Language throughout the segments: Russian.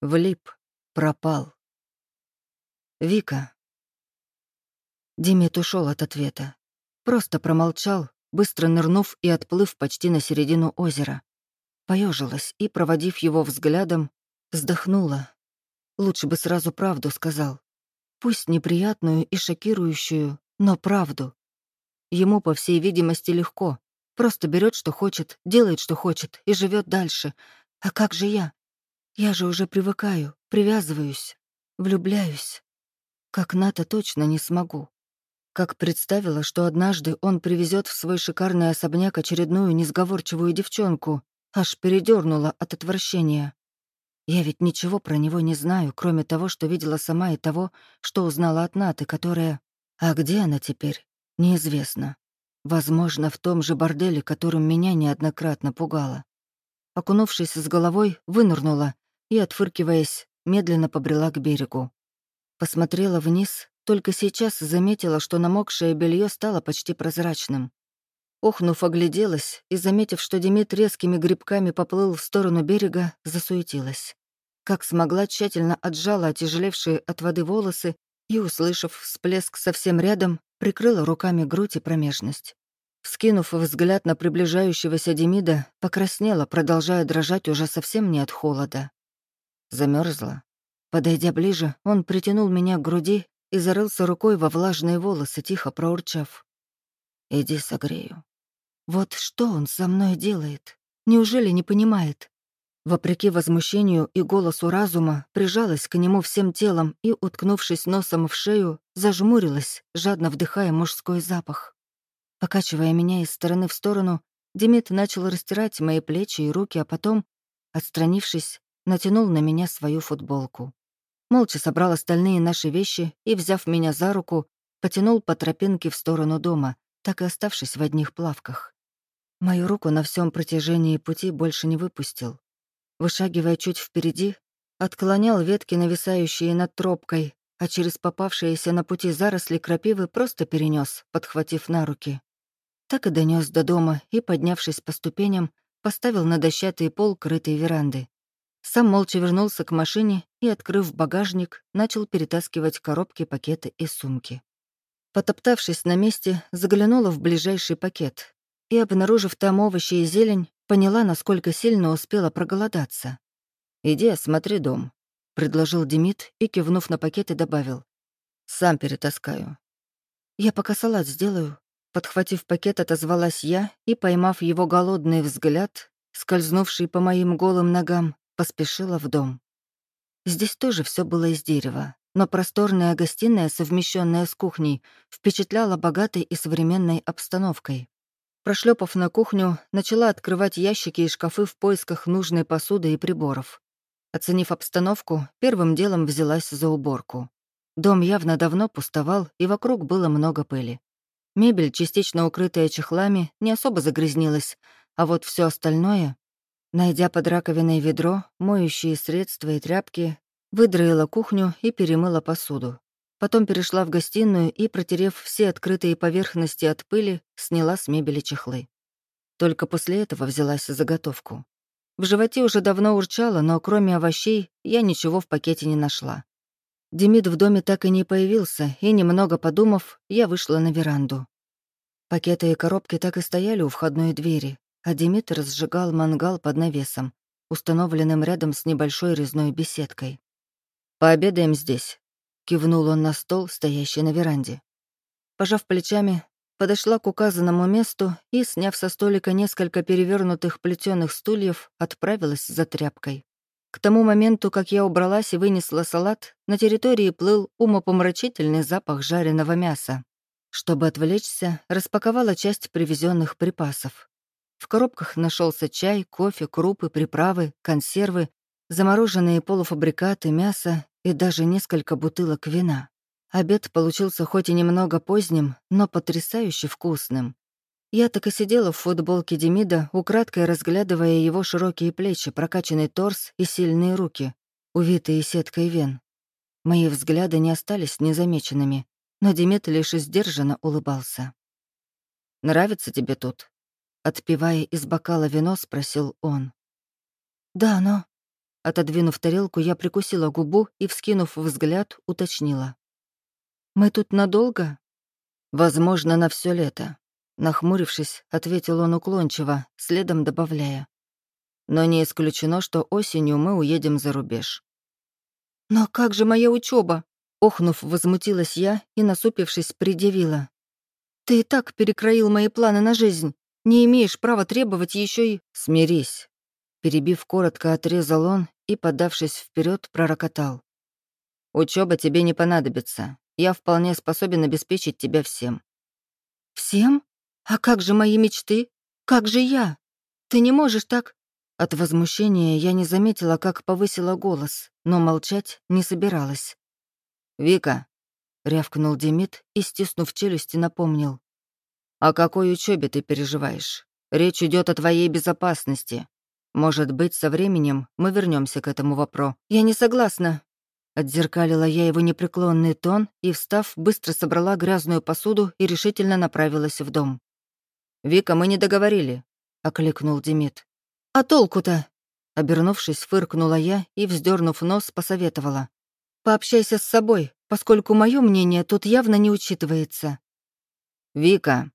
Влип, пропал. Вика. Димит ушел от ответа. Просто промолчал, быстро нырнув и отплыв почти на середину озера. Поежилась и, проводив его взглядом, вздохнула. Лучше бы сразу правду сказал. Пусть неприятную и шокирующую, но правду. Ему, по всей видимости, легко. Просто берет, что хочет, делает, что хочет, и живет дальше. А как же я? Я же уже привыкаю, привязываюсь, влюбляюсь. Как Ната точно не смогу. Как представила, что однажды он привезет в свой шикарный особняк очередную несговорчивую девчонку, аж передернула от отвращения. Я ведь ничего про него не знаю, кроме того, что видела сама и того, что узнала от Наты, которая... А где она теперь? Неизвестно. Возможно, в том же борделе, которым меня неоднократно пугала. Окунувшись с головой, вынырнула и, отфыркиваясь, медленно побрела к берегу. Посмотрела вниз, только сейчас заметила, что намокшее белье стало почти прозрачным. Охнув, огляделась и, заметив, что Демид резкими грибками поплыл в сторону берега, засуетилась. Как смогла, тщательно отжала отяжелевшие от воды волосы и, услышав всплеск совсем рядом, прикрыла руками грудь и промежность. Вскинув взгляд на приближающегося Демида, покраснела, продолжая дрожать уже совсем не от холода. Замерзла. Подойдя ближе, он притянул меня к груди и зарылся рукой во влажные волосы, тихо проурчав. «Иди согрею». Вот что он со мной делает? Неужели не понимает? Вопреки возмущению и голосу разума, прижалась к нему всем телом и, уткнувшись носом в шею, зажмурилась, жадно вдыхая мужской запах. Покачивая меня из стороны в сторону, Демид начал растирать мои плечи и руки, а потом, отстранившись, натянул на меня свою футболку. Молча собрал остальные наши вещи и, взяв меня за руку, потянул по тропинке в сторону дома, так и оставшись в одних плавках. Мою руку на всем протяжении пути больше не выпустил. Вышагивая чуть впереди, отклонял ветки, нависающие над тропкой, а через попавшиеся на пути заросли крапивы просто перенес, подхватив на руки. Так и донес до дома и, поднявшись по ступеням, поставил на дощатый пол крытой веранды. Сам молча вернулся к машине и, открыв багажник, начал перетаскивать коробки, пакеты и сумки. Потоптавшись на месте, заглянула в ближайший пакет и, обнаружив там овощи и зелень, поняла, насколько сильно успела проголодаться. «Иди осмотри дом», — предложил Демид и, кивнув на пакеты, добавил. «Сам перетаскаю». «Я пока салат сделаю». Подхватив пакет, отозвалась я и, поймав его голодный взгляд, скользнувший по моим голым ногам, поспешила в дом. Здесь тоже все было из дерева, но просторная гостиная, совмещенная с кухней, впечатляла богатой и современной обстановкой. Прошлепав на кухню, начала открывать ящики и шкафы в поисках нужной посуды и приборов. Оценив обстановку, первым делом взялась за уборку. Дом явно давно пустовал, и вокруг было много пыли. Мебель, частично укрытая чехлами, не особо загрязнилась, а вот все остальное Найдя под раковиной ведро, моющие средства и тряпки, выдроила кухню и перемыла посуду. Потом перешла в гостиную и, протерев все открытые поверхности от пыли, сняла с мебели чехлы. Только после этого взялась за заготовку. В животе уже давно урчало, но кроме овощей я ничего в пакете не нашла. Демид в доме так и не появился, и, немного подумав, я вышла на веранду. Пакеты и коробки так и стояли у входной двери, а Димитр сжигал мангал под навесом, установленным рядом с небольшой резной беседкой. «Пообедаем здесь», — кивнул он на стол, стоящий на веранде. Пожав плечами, подошла к указанному месту и, сняв со столика несколько перевернутых плетеных стульев, отправилась за тряпкой. К тому моменту, как я убралась и вынесла салат, на территории плыл умопомрачительный запах жареного мяса. Чтобы отвлечься, распаковала часть привезенных припасов. В коробках нашелся чай, кофе, крупы, приправы, консервы, замороженные полуфабрикаты, мясо и даже несколько бутылок вина. Обед получился хоть и немного поздним, но потрясающе вкусным. Я так и сидела в футболке Демида, украдкой разглядывая его широкие плечи, прокачанный торс и сильные руки, увитые сеткой вен. Мои взгляды не остались незамеченными, но Демид лишь сдержанно улыбался. «Нравится тебе тут?» Отпивая из бокала вино, спросил он. «Да, но...» — Отодвинув тарелку, я прикусила губу и, вскинув взгляд, уточнила. «Мы тут надолго?» «Возможно, на все лето», — нахмурившись, ответил он уклончиво, следом добавляя. «Но не исключено, что осенью мы уедем за рубеж». «Но как же моя учеба? Охнув, возмутилась я и, насупившись, предъявила. «Ты и так перекроил мои планы на жизнь. Не имеешь права требовать еще и...» «Смирись», — перебив коротко, отрезал он и, подавшись вперед, пророкотал. Учеба тебе не понадобится. Я вполне способен обеспечить тебя всем». «Всем? А как же мои мечты? Как же я? Ты не можешь так...» От возмущения я не заметила, как повысила голос, но молчать не собиралась. «Вика», — рявкнул Демид и, стиснув челюсти, напомнил. «О какой учебе ты переживаешь? Речь идет о твоей безопасности. Может быть, со временем мы вернемся к этому вопросу». «Я не согласна», — отзеркалила я его непреклонный тон и, встав, быстро собрала грязную посуду и решительно направилась в дом. «Вика, мы не договорили», — окликнул Демид. «А толку-то?» Обернувшись, фыркнула я и, вздернув нос, посоветовала. Пообщайся с собой, поскольку мое мнение тут явно не учитывается». «Вика!»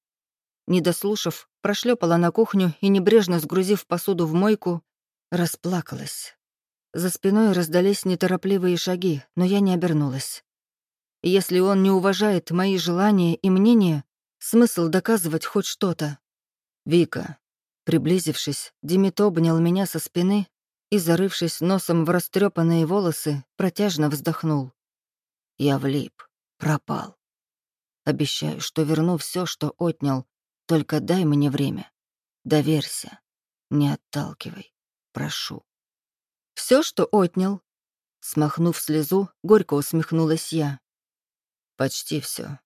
Не дослушав, прошлепала на кухню и, небрежно сгрузив посуду в мойку, расплакалась. За спиной раздались неторопливые шаги, но я не обернулась. Если он не уважает мои желания и мнения, смысл доказывать хоть что-то. «Вика», приблизившись, Демид обнял меня со спины и, зарывшись носом в растрепанные волосы, протяжно вздохнул. Я влип, пропал. Обещаю, что верну все, что отнял, только дай мне время. Доверься, не отталкивай, прошу. Все, что отнял? Смахнув слезу, горько усмехнулась я. Почти все.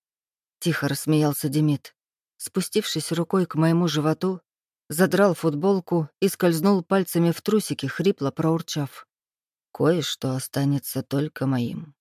Тихо рассмеялся Демид. Спустившись рукой к моему животу, задрал футболку и скользнул пальцами в трусики, хрипло проурчав. «Кое-что останется только моим».